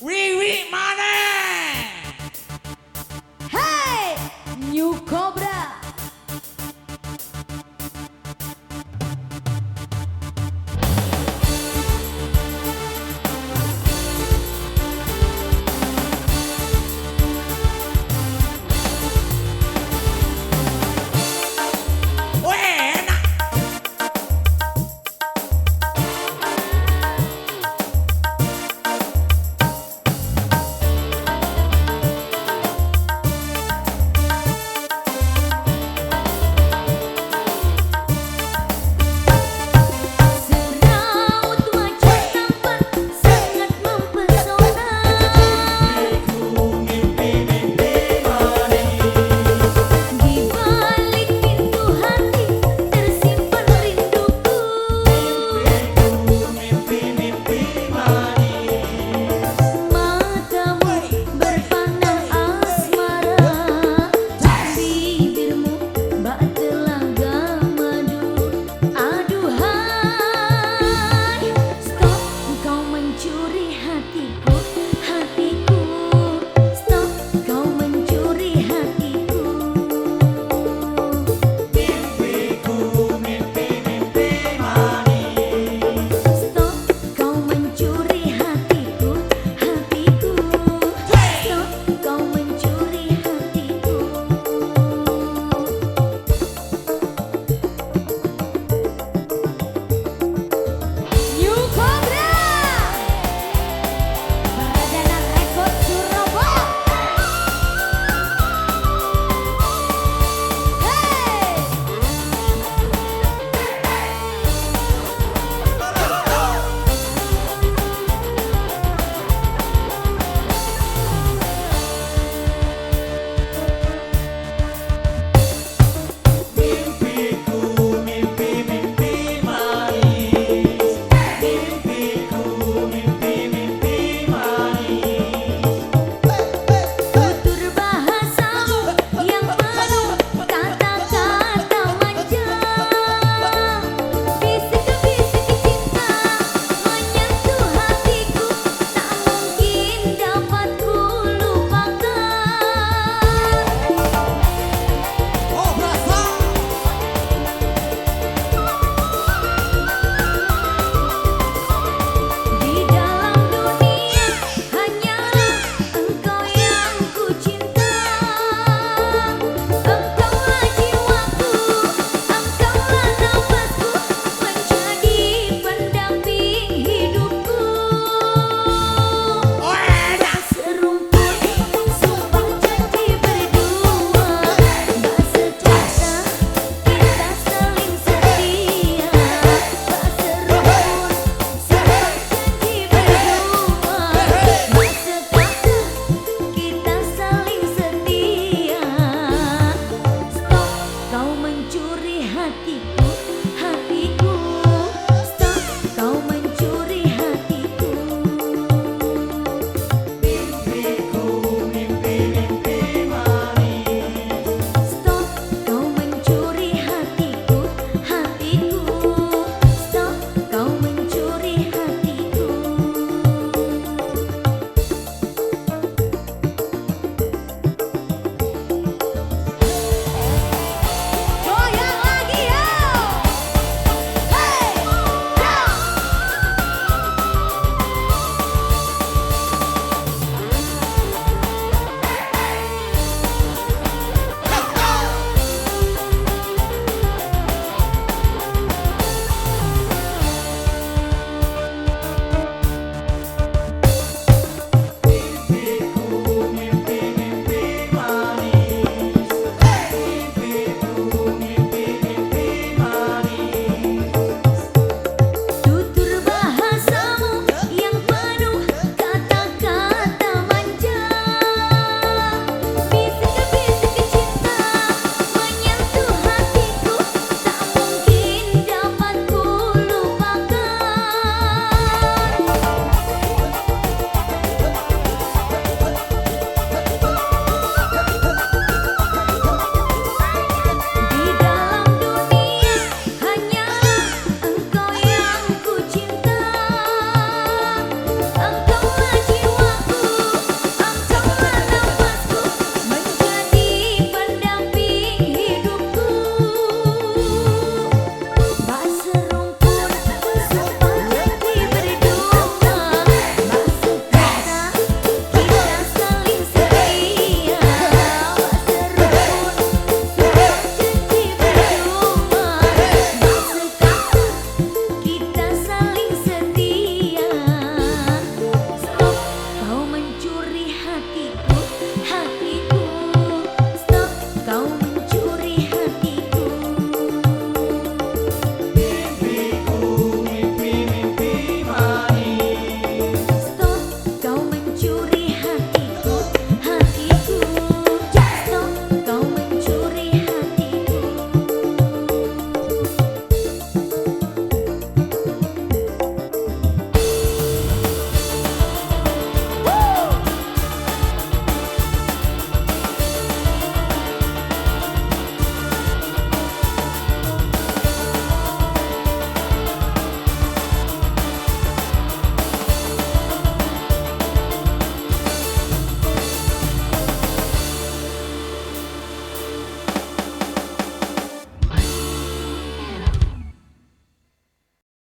We read money! Hey! New company.